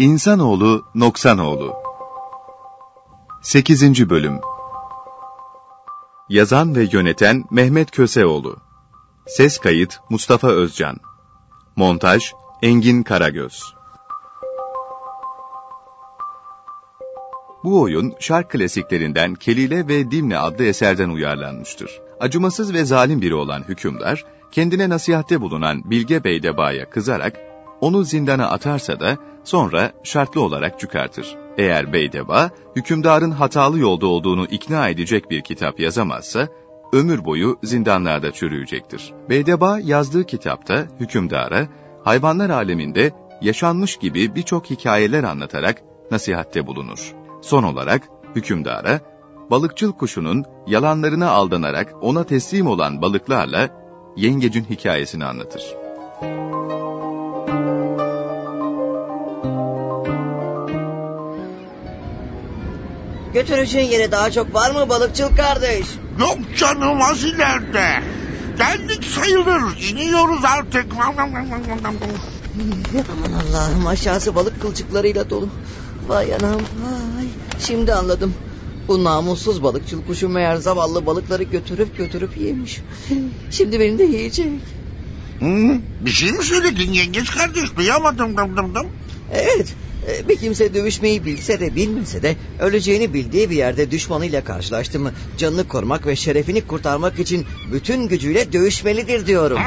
İnsanoğlu Noksanoğlu 8. Bölüm Yazan ve yöneten Mehmet Köseoğlu Ses kayıt Mustafa Özcan Montaj Engin Karagöz Bu oyun şark klasiklerinden Kelile ve Dimne adlı eserden uyarlanmıştır. Acımasız ve zalim biri olan hükümdar, kendine nasihatte bulunan Bilge Beydeba'ya kızarak onu zindana atarsa da sonra şartlı olarak çıkartır. Eğer Beydeba, hükümdarın hatalı yolda olduğunu ikna edecek bir kitap yazamazsa, ömür boyu zindanlarda çürüyecektir. Beydeba yazdığı kitapta hükümdara, hayvanlar aleminde yaşanmış gibi birçok hikayeler anlatarak nasihatte bulunur. Son olarak hükümdara, balıkçıl kuşunun yalanlarına aldanarak ona teslim olan balıklarla yengecin hikayesini anlatır. Götüreceğin yere daha çok var mı balıkçıl kardeş? Yok canım az ileride. Geldik sayılır. İniyoruz artık. Aman Allah'ım aşağısı balık kılçıklarıyla dolu. Vay anam vay. Şimdi anladım. Bu namussuz balıkçıl kuşu meğer zavallı balıkları götürüp götürüp yemiş. Şimdi beni de yiyecek. Hı, bir şey mi söyledin yengeç kardeş? Duyamadım. Dım dım dım. Evet bir kimse dövüşmeyi bilse de bilmese de öleceğini bildiği bir yerde düşmanıyla karşılaştı mı canını korumak ve şerefini kurtarmak için bütün gücüyle dövüşmelidir diyorum.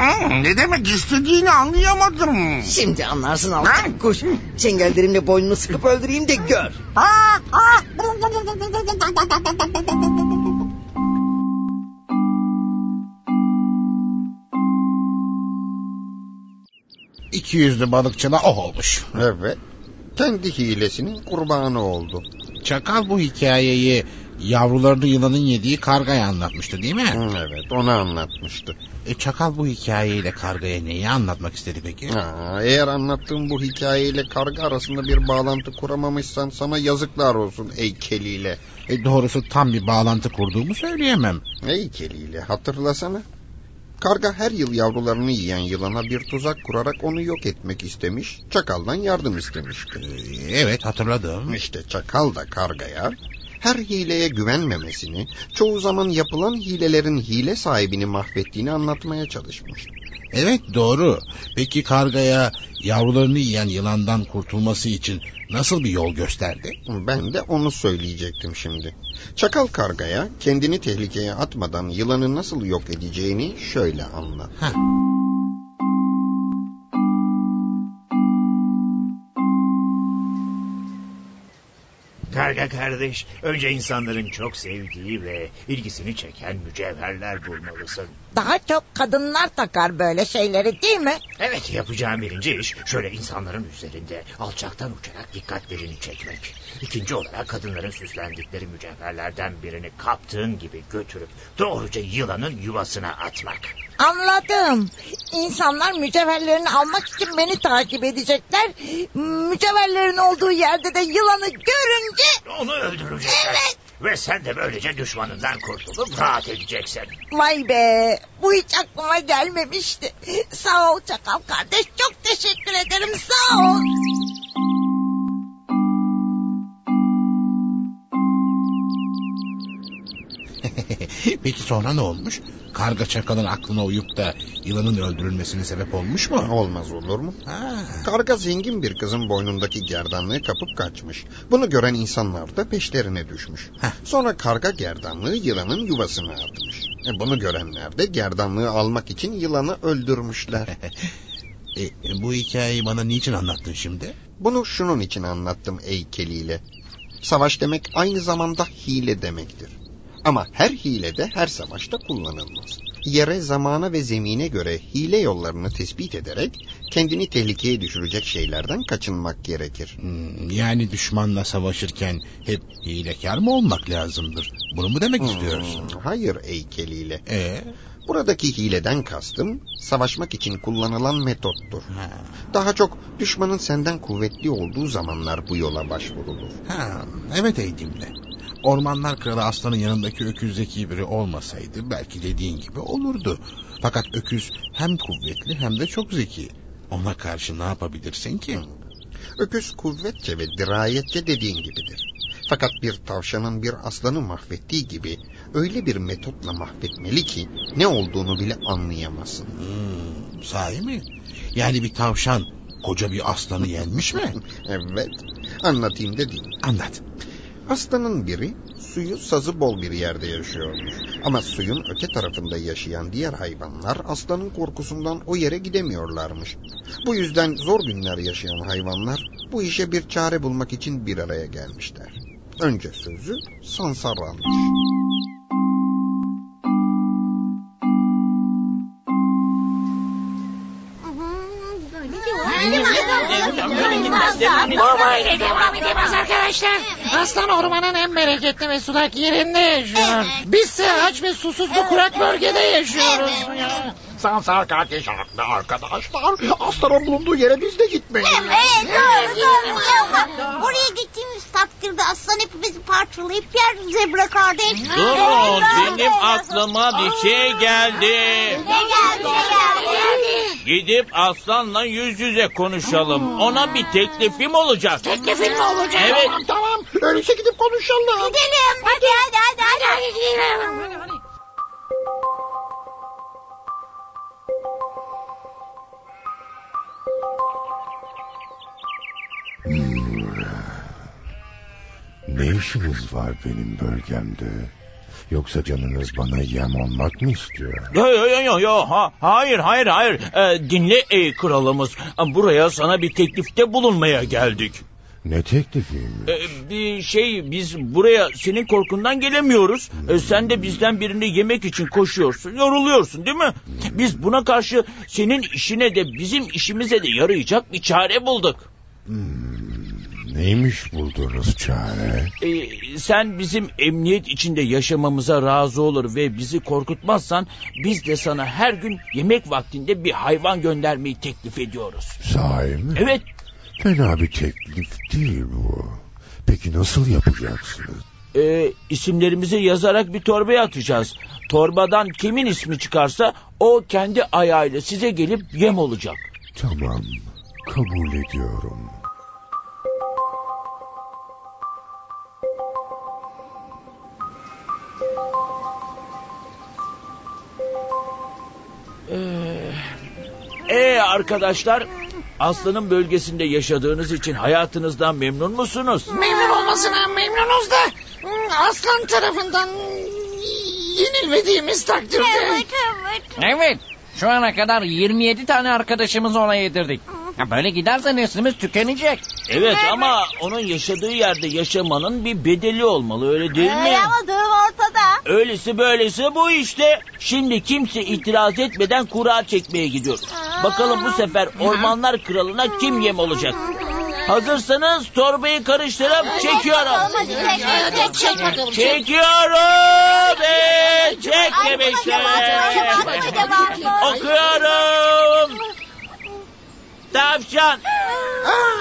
Ne demek istediğini anlayamadım. Şimdi anlarsın alçak kuş. Çengellerimle boynunu sıkıp öldüreyim de gör. İki yüzlü balıkçına o olmuş. Evet. Kendi hilesinin kurbanı oldu. Çakal bu hikayeyi yavrularını yılanın yediği kargaya anlatmıştı değil mi? Hı, Evet onu anlatmıştı. E, çakal bu hikayeyle kargaya neyi anlatmak istedi peki? Ha, eğer anlattığım bu hikayeyle karga arasında bir bağlantı kuramamışsan sana yazıklar olsun ey keliyle. E, doğrusu tam bir bağlantı kurduğumu söyleyemem. Ey keliyle hatırlasana. Karga her yıl yavrularını yiyen yılana bir tuzak kurarak onu yok etmek istemiş. Çakaldan yardım istemişti. E, evet hatırladım. İşte çakal da kargaya her hileye güvenmemesini, çoğu zaman yapılan hilelerin hile sahibini mahvettiğini anlatmaya çalışmış. Evet doğru. Peki kargaya yavrularını yiyen yılandan kurtulması için nasıl bir yol gösterdi? Ben de onu söyleyecektim şimdi. Çakal kargaya kendini tehlikeye atmadan yılanı nasıl yok edeceğini şöyle anlat. Heh. Karga kardeş, önce insanların çok sevdiği ve ilgisini çeken mücevherler bulmalısın. Daha çok kadınlar takar böyle şeyleri değil mi? Evet, yapacağım birinci iş şöyle insanların üzerinde alçaktan uçarak dikkatlerini çekmek. İkinci olarak kadınların süslendikleri mücevherlerden birini kaptığın gibi götürüp doğruca yılanın yuvasına atmak. Anladım. İnsanlar mücevherlerini almak için beni takip edecekler. Mücevherlerin olduğu yerde de yılanı görünce... Onu öldürecekler. Evet. Ve sen de böylece düşmanından kurtulup rahat edeceksin. Vay be bu hiç aklıma gelmemişti. Sağ ol çakal kardeş çok teşekkür ederim sağ ol. Peki sonra ne olmuş? Karga çakalın aklına uyup da yılanın öldürülmesine sebep olmuş mu? Olmaz olur mu? Ha. Karga zengin bir kızın boynundaki gerdanlığı kapıp kaçmış. Bunu gören insanlar da peşlerine düşmüş. Heh. Sonra karga gerdanlığı yılanın yuvasına atmış. E, bunu görenler de gerdanlığı almak için yılanı öldürmüşler. E, bu hikayeyi bana niçin anlattın şimdi? Bunu şunun için anlattım ey keliyle. Savaş demek aynı zamanda hile demektir. Ama her hile de her savaşta kullanılmaz. Yere, zamana ve zemine göre hile yollarını tespit ederek kendini tehlikeye düşürecek şeylerden kaçınmak gerekir. Hmm, yani düşmanla savaşırken hep hilekar mı olmak lazımdır? Bunu mu demek istiyorsun? Hmm, hayır ey keliyle. E, Buradaki hileden kastım savaşmak için kullanılan metottur. ha, Daha çok düşmanın senden kuvvetli olduğu zamanlar bu yola başvurulur. ha, evet Eydim'le. Ormanlar kralı aslanın yanındaki öküz zeki biri olmasaydı belki dediğin gibi olurdu. Fakat öküz hem kuvvetli hem de çok zeki. Ona karşı ne yapabilirsin ki? Öküz kuvvetçe ve dirayetçe dediğin gibidir. Fakat bir tavşanın bir aslanı mahvettiği gibi öyle bir metotla mahvetmeli ki ne olduğunu bile anlayamazsın. Hmm, sahi mi? Yani bir tavşan koca bir aslanı yenmiş mi? Evet, anlatayım dediğim. Anlat. Aslanın biri suyu sazı bol bir yerde yaşıyormuş. Ama suyun öte tarafında yaşayan diğer hayvanlar aslanın korkusundan o yere gidemiyorlarmış. Bu yüzden zor günler yaşayan hayvanlar bu işe bir çare bulmak için bir araya gelmişler. Önce sözü Sansar'anmış. Bu böyle devam edemez arkadaşlar. Aslan ormanın en bereketli ve sulak yerinde yaşıyor. Bizse aç ve susuz bu kurak bölgede yaşıyoruz. Sansar kardeş haklı arkadaşlar. Aslanın bulunduğu yere biz de gitmeyiz. Evet doğru doğru. Oraya gittiğimiz takdirde aslan hepimizi parçalayıp yer zebra kardeş. Durun benim aklıma bir şey geldi. Ne geldi ne geldi? Gidip aslanla yüz yüze konuşalım. Ona bir teklifim olacak. Teklifin mi olacak? Evet. Tamam tamam. Öyleyse gidip konuşalım. Gidelim hadi hadi hadi. hadi. Hadi gidelim. Ne işiniz var benim bölgemde? Yoksa canınız bana yem olmak mı istiyor? Yo yo yo yo yo ha, hayır hayır hayır Ee, dinle ey kralımız buraya sana bir teklifte bulunmaya geldik. Ne teklifiymiş? Ee, bir şey biz buraya senin korkundan gelemiyoruz. Ee, sen de bizden birini yemek için koşuyorsun yoruluyorsun değil mi? Biz buna karşı senin işine de bizim işimize de yarayacak bir çare bulduk. Neymiş bulduğunuz çare? Ee, sen bizim emniyet içinde yaşamamıza razı olur ve bizi korkutmazsan biz de sana her gün yemek vaktinde bir hayvan göndermeyi teklif ediyoruz. Sahi mi? Evet Fena bir teklif değil bu. Peki nasıl yapacaksınız? e, isimlerimizi yazarak bir torbaya atacağız. Torbadan kimin ismi çıkarsa o kendi ayağıyla size gelip yem olacak. Tamam, kabul ediyorum. Arkadaşlar Aslanın bölgesinde yaşadığınız için hayatınızdan memnun musunuz? Memnun olmasına memnunuz da hmm, aslan tarafından yenilmediğimiz takdirde. Evet evet. Evet. Şu ana kadar 27 tane arkadaşımızı ona yedirdik. Ya böyle giderse neslimiz tükenecek. Evet ama onun yaşadığı yerde yaşamanın bir bedeli olmalı öyle değil mi? Öyle ama durum ortada. Öylesi böylesi bu işte. Şimdi kimse itiraz etmeden kura çekmeye gidiyoruz. Bakalım bu sefer ormanlar kralına kim yem olacak? Hazırsanız torbayı karıştırıp çekiyorum. Çek çek bakalım. Çekiyorum ve çek demişler. Okuyorum. Tavşan.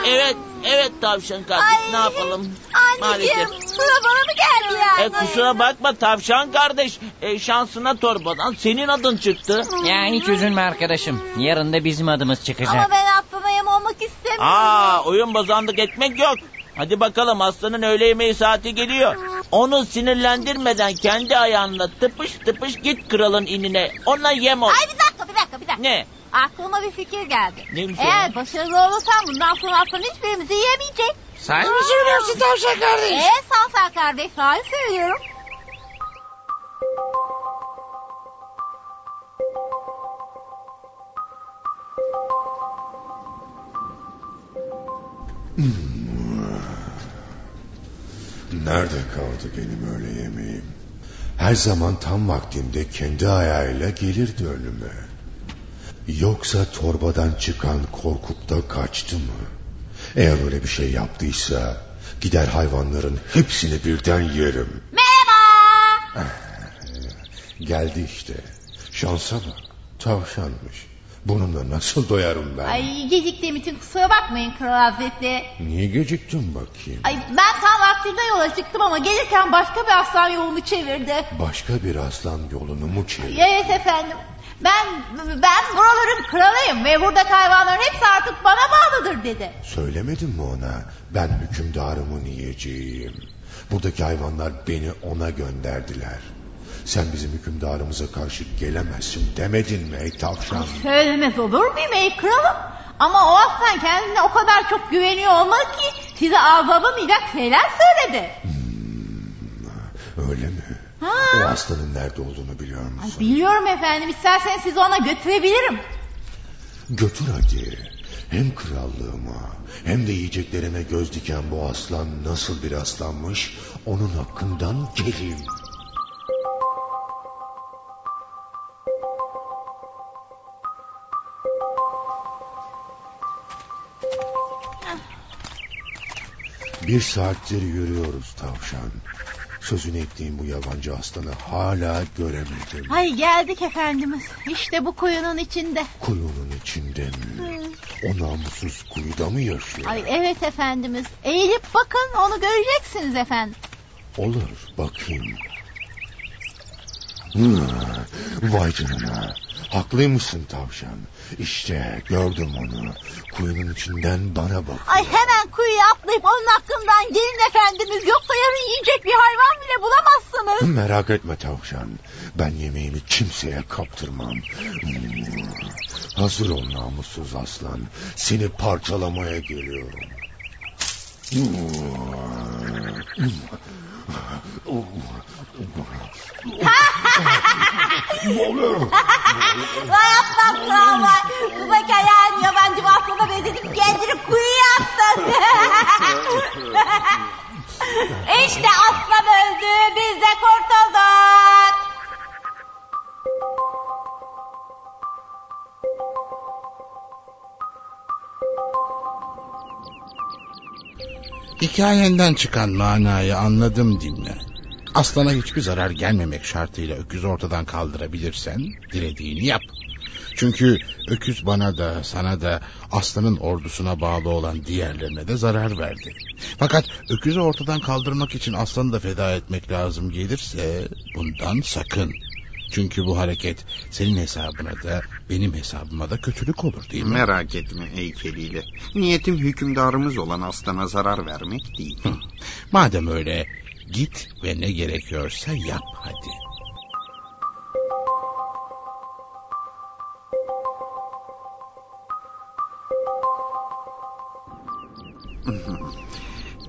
Evet, evet tavşan kardeş Ay, ne yapalım? Anneciğim Maalesef. sıra bana mı geldi E, yani? kusura bakma tavşan kardeş. E, şansına torbadan senin adın çıktı. Ya hiç üzülme arkadaşım. Yarın da bizim adımız Ama çıkacak. ben aslında yem olmak istemiyorum. Aa, oyun bozanlık etmek yok. Hadi bakalım aslanın öğle yemeği saati geliyor. Onu sinirlendirmeden kendi ayağınla tıpış tıpış git kralın inine. Ona yem ol. Ay bir dakika bir dakika bir dakika. Ne? Aklıma bir fikir geldi. Neymiş o Eğer ya? başarılı olursam bundan sonra aslan hiçbirimizi yiyemeyecek. Sahi mi söylüyorsun tavşan kardeş? Evet Sansar kardeş sahi söylüyorum. Nerede kaldı benim öğle yemeğim? Her zaman tam vaktinde kendi ayağıyla gelirdi önüme. Yoksa torbadan çıkan korkukta kaçtı mı? Eğer öyle bir şey yaptıysa gider hayvanların hepsini birden yerim. Merhaba. Geldi işte. Şansa bak. Tavşanmış. Bununla nasıl doyarım ben? Ay geciktiğim için kusura bakmayın Kral Hazretleri. Niye geciktin bakayım? Ay ben tam vaktinde yola çıktım ama gelirken başka bir aslan yolunu çevirdi. Başka bir aslan yolunu mu çevirdi? Evet efendim. Ben ben buraların kralıyım ve buradaki hayvanların hepsi artık bana bağlıdır dedi. Söylemedim mi ona? Ben hükümdarımın yiyeceğim. Buradaki hayvanlar beni ona gönderdiler. Sen bizim hükümdarımıza karşı gelemezsin demedin mi ey tavşan? Söylemez olur muyum ey kralım? Ama o aslan kendine o kadar çok güveniyor olmalı ki size azabımayacak şeyler söyledi. Hmm, öyle mi? Ha. O aslanın nerede olduğunu biliyor musun? Ay, biliyorum efendim isterseniz sizi ona götürebilirim. Götür hadi. Hem krallığıma hem de yiyeceklerime göz diken bu aslan nasıl bir aslanmış onun hakkından geleyim. Bir saattir yürüyoruz tavşan. Sözünü ettiğim bu yabancı aslanı hala göremedim. Ay geldik efendimiz. İşte bu kuyunun içinde. Kuyunun içinde mi? O namussuz kuyuda mı yaşıyor? Ay evet efendimiz. Eğilip bakın onu göreceksiniz efendim. Olur bakayım. Hmm, vay canına. Haklıymışsın tavşan. İşte gördüm onu. Kuyunun içinden bana bak. Ay hemen kuyuya atlayıp onun hakkından gelin efendimiz. Yoksa yarın yiyecek bir hayvan bile bulamazsınız. Merak etme tavşan. Ben yemeğimi kimseye kaptırmam. Hazır ol namussuz aslan. Seni parçalamaya geliyorum. Vay aptal krallar. Buradaki ayağın yabancı bir aslana benzetip kendini kuyuya attın. işte aslan öldü. Biz de kurtulduk. Hikayenden çıkan manayı anladım dinle. Aslana hiçbir zarar gelmemek şartıyla öküzü ortadan kaldırabilirsen dilediğini yap. Çünkü öküz bana da sana da aslanın ordusuna bağlı olan diğerlerine de zarar verdi. Fakat öküzü ortadan kaldırmak için aslanı da feda etmek lazım gelirse bundan sakın. Çünkü bu hareket senin hesabına da benim hesabıma da kötülük olur değil mi? Merak etme heykeliyle. Niyetim hükümdarımız olan aslana zarar vermek değil. Madem öyle git ve ne gerekiyorsa yap hadi.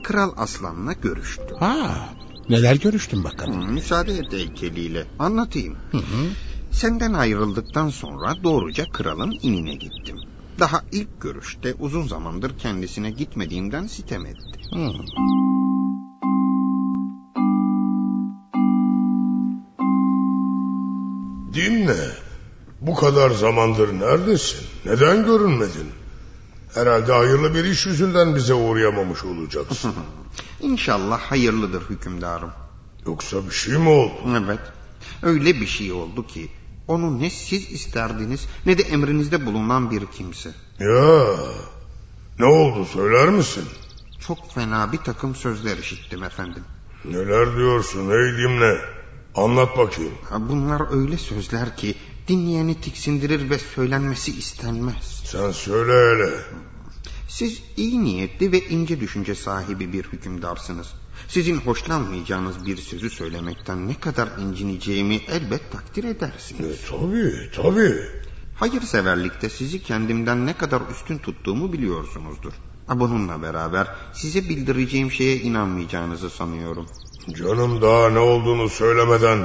Kral aslanla görüştü. Ha, neler görüştün bakalım. Müsaade et heykeliyle anlatayım. Hı hı. Senden ayrıldıktan sonra doğruca kralın inine gittim. Daha ilk görüşte uzun zamandır kendisine gitmediğimden sitem etti. Hı. Dinle. Bu kadar zamandır neredesin? Neden görünmedin? Herhalde hayırlı bir iş yüzünden bize uğrayamamış olacaksın. İnşallah hayırlıdır hükümdarım. Yoksa bir şey mi oldu? Evet. Öyle bir şey oldu ki onu ne siz isterdiniz ne de emrinizde bulunan bir kimse. Ya ne oldu söyler misin? Çok fena bir takım sözler işittim efendim. Neler diyorsun ey Dimle? Anlat bakayım. Bunlar öyle sözler ki dinleyeni tiksindirir ve söylenmesi istenmez. Sen söyle hele. Siz iyi niyetli ve ince düşünce sahibi bir hükümdarsınız. Sizin hoşlanmayacağınız bir sözü söylemekten ne kadar incineceğimi elbet takdir edersiniz. E, tabii tabii. Hayırseverlikte sizi kendimden ne kadar üstün tuttuğumu biliyorsunuzdur. Bununla beraber size bildireceğim şeye inanmayacağınızı sanıyorum. Canım daha ne olduğunu söylemeden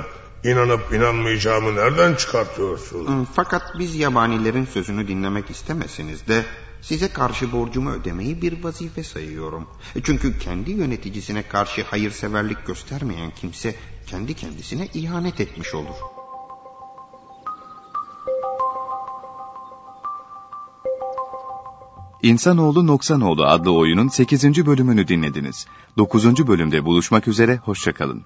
inanıp inanmayacağımı nereden çıkartıyorsun? Fakat biz yabanilerin sözünü dinlemek istemeseniz de size karşı borcumu ödemeyi bir vazife sayıyorum. Çünkü kendi yöneticisine karşı hayırseverlik göstermeyen kimse kendi kendisine ihanet etmiş olur. İnsanoğlu Noksanoğlu adlı oyunun 8. bölümünü dinlediniz. 9. bölümde buluşmak üzere, hoşçakalın.